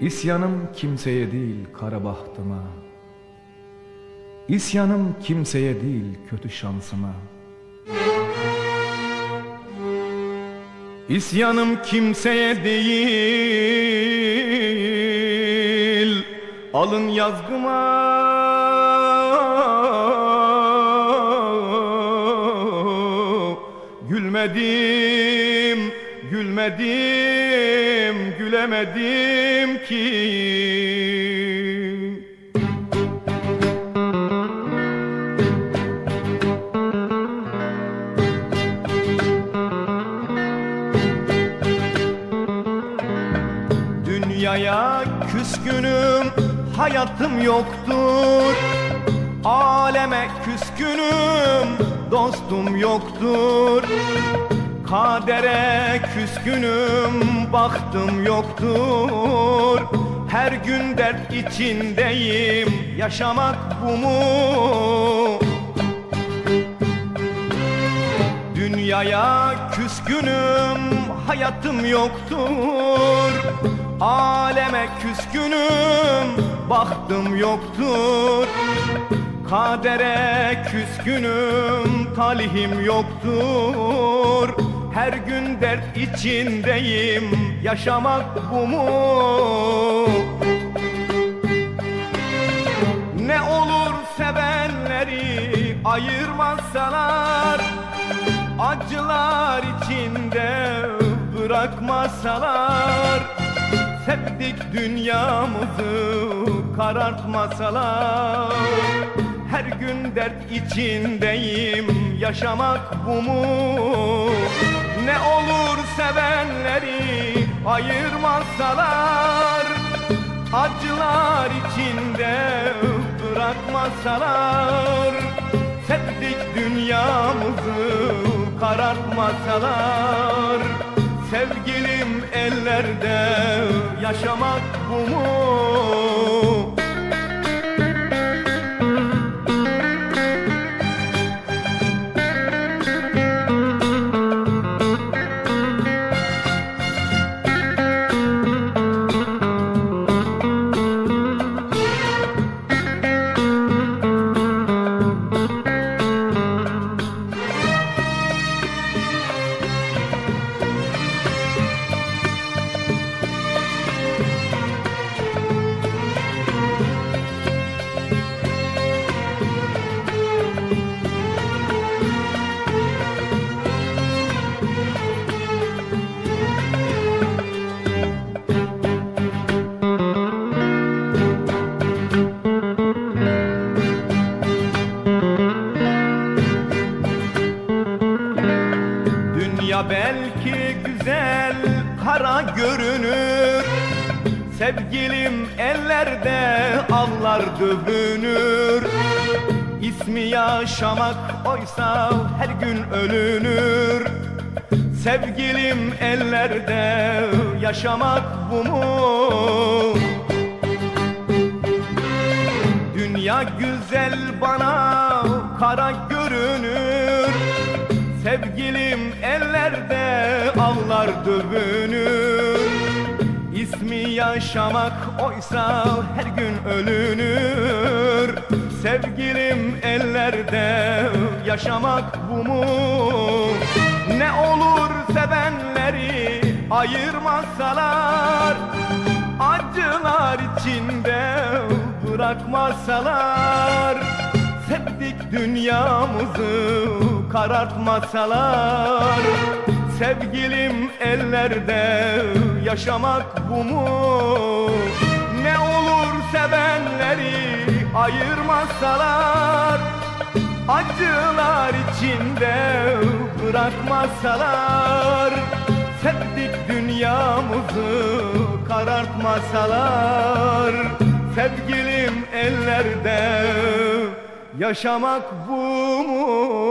İsyanım kimseye değil kara bahtıma. İsyanım kimseye değil kötü şansıma. İsyanım kimseye değil. Alın yazgıma. Gülmedim, gülmedim, gülemedim ki. Dünyaya küskünüm, hayatım yoktur. Aleme küskünüm, dostum yoktur Kadere küskünüm, baktım yoktur. Her gün dert içindeyim, yaşamak bu mu? Dünyaya küskünüm, hayatım yoktur. Aleme küskünüm, baktım yoktur. Kadere küskünüm, talihim yoktur Her gün dert içindeyim, yaşamak bu mu? Ne olur sevenleri ayırmasalar Acılar içinde bırakmasalar Sevdik dünyamızı karartmasalar Her gün dert içindeyim yaşamak bu mu? Sevenleri ayırmasalar Acılar içinde bırakmasalar Sevdik dünyamızı karartmasalar Sevgilim ellerde yaşamak bu mu? Dünya belki güzel kara görünür. Sevgilim ellerde avlar dövünür. İsmi yaşamak oysa her gün ölünür. Sevgilim ellerde yaşamak bu mu? Dünya güzel bana kara görünür. Sevgilim ellerde avlar dövünür İsmi yaşamak oysa her gün ölünür. Sevgilim ellerde yaşamak bu mu? Ne olur sevenleri ayırmasalar Acılar içinde bırakmasalar Sevdik dünyamızı karartmasalar Sevgilim ellerde yaşamak bu mu? Ne olur sevenleri ayırmasalar Acılar içinde bırakmasalar Sevdik dünyamızı karartmasalar Sevgilim ellerde yaşamak bu mu?